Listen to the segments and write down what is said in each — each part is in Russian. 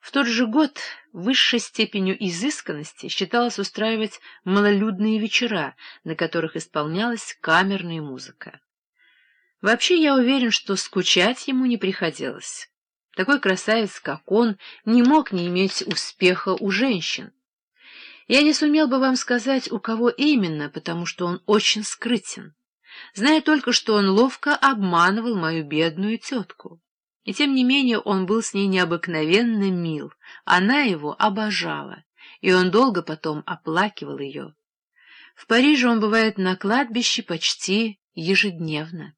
В тот же год высшей степенью изысканности считалось устраивать малолюдные вечера, на которых исполнялась камерная музыка. Вообще я уверен, что скучать ему не приходилось. Такой красавец, как он, не мог не иметь успеха у женщин. Я не сумел бы вам сказать, у кого именно, потому что он очень скрытен. Знаю только, что он ловко обманывал мою бедную тетку. И тем не менее он был с ней необыкновенно мил, она его обожала, и он долго потом оплакивал ее. В Париже он бывает на кладбище почти ежедневно.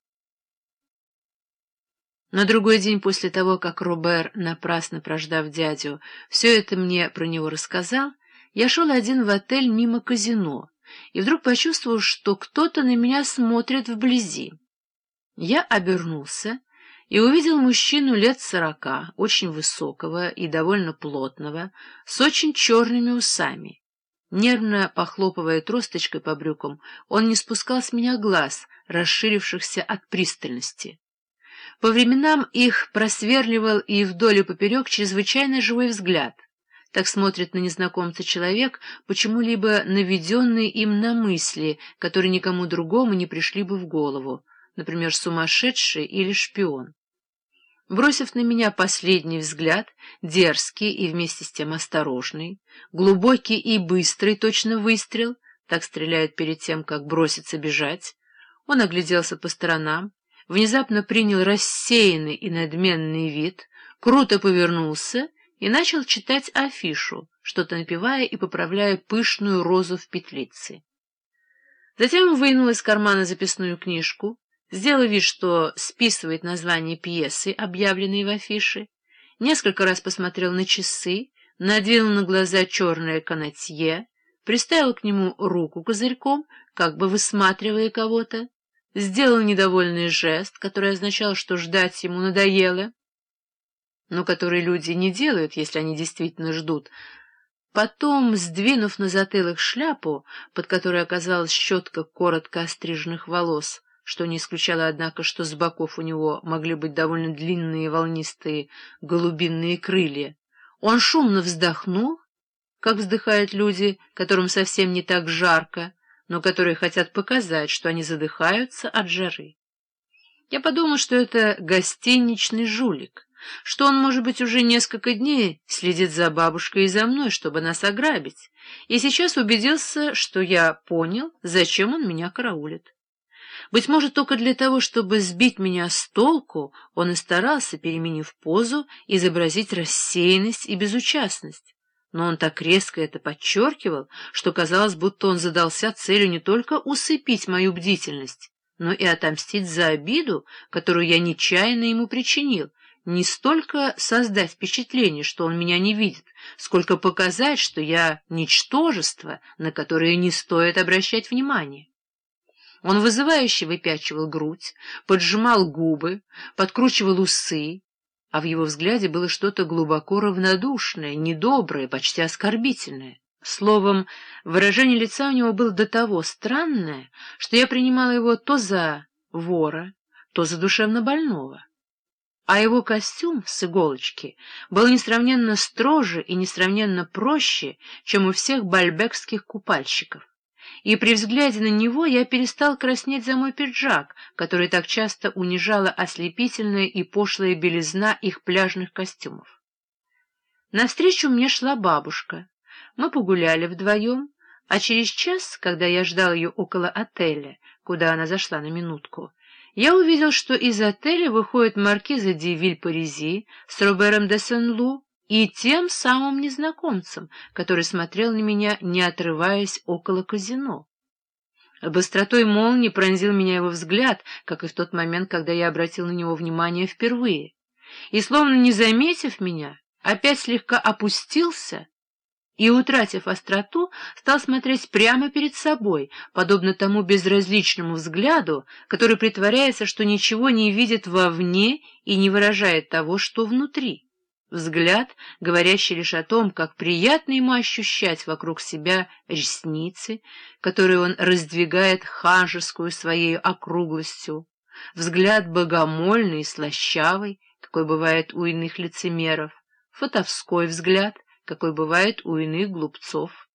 На другой день после того, как Робер, напрасно прождав дядю, все это мне про него рассказал, я шел один в отель мимо казино и вдруг почувствовал, что кто-то на меня смотрит вблизи. Я обернулся и увидел мужчину лет сорока, очень высокого и довольно плотного, с очень черными усами. Нервно похлопывая тросточкой по брюкам, он не спускал с меня глаз, расширившихся от пристальности. По временам их просверливал и вдоль и поперек чрезвычайно живой взгляд. Так смотрит на незнакомца человек, почему-либо наведенный им на мысли, которые никому другому не пришли бы в голову, например, сумасшедший или шпион. Бросив на меня последний взгляд, дерзкий и вместе с тем осторожный, глубокий и быстрый точно выстрел, так стреляет перед тем, как бросится бежать, он огляделся по сторонам, внезапно принял рассеянный и надменный вид, круто повернулся и начал читать афишу, что-то напевая и поправляя пышную розу в петлице. Затем вынул из кармана записную книжку, сделал вид, что списывает название пьесы, объявленной в афише, несколько раз посмотрел на часы, надвинул на глаза черное канатье, приставил к нему руку козырьком, как бы высматривая кого-то, сделал недовольный жест, который означал, что ждать ему надоело, но который люди не делают, если они действительно ждут. Потом, сдвинув на затылок шляпу, под которой оказалась щетка коротко остриженных волос, что не исключало, однако, что с боков у него могли быть довольно длинные волнистые голубинные крылья, он шумно вздохнул, как вздыхают люди, которым совсем не так жарко, но которые хотят показать, что они задыхаются от жары. Я подумал, что это гостиничный жулик, что он, может быть, уже несколько дней следит за бабушкой и за мной, чтобы нас ограбить, и сейчас убедился, что я понял, зачем он меня караулит. Быть может, только для того, чтобы сбить меня с толку, он и старался, переменив позу, изобразить рассеянность и безучастность но он так резко это подчеркивал, что казалось, будто он задался целью не только усыпить мою бдительность, но и отомстить за обиду, которую я нечаянно ему причинил, не столько создать впечатление, что он меня не видит, сколько показать, что я ничтожество, на которое не стоит обращать внимание. Он вызывающе выпячивал грудь, поджимал губы, подкручивал усы, а в его взгляде было что-то глубоко равнодушное, недоброе, почти оскорбительное. Словом, выражение лица у него было до того странное, что я принимала его то за вора, то за душевно больного. А его костюм с иголочки был несравненно строже и несравненно проще, чем у всех бальбекских купальщиков и при взгляде на него я перестал краснеть за мой пиджак, который так часто унижала ослепительная и пошлая белизна их пляжных костюмов. Навстречу мне шла бабушка. Мы погуляли вдвоем, а через час, когда я ждал ее около отеля, куда она зашла на минутку, я увидел, что из отеля выходит маркиза де Виль-Паризи с Робером де Сен-Лу и тем самым незнакомцем, который смотрел на меня, не отрываясь около казино. Быстротой молнии пронзил меня его взгляд, как и в тот момент, когда я обратил на него внимание впервые, и, словно не заметив меня, опять слегка опустился и, утратив остроту, стал смотреть прямо перед собой, подобно тому безразличному взгляду, который притворяется, что ничего не видит вовне и не выражает того, что внутри взгляд, говорящий лишь о том, как приятно ему ощущать вокруг себя ресницы, которые он раздвигает ханжескую своей округлостью, взгляд богомольный и слащавый, какой бывает у иных лицемеров, фотовской взгляд, какой бывает у иных глупцов.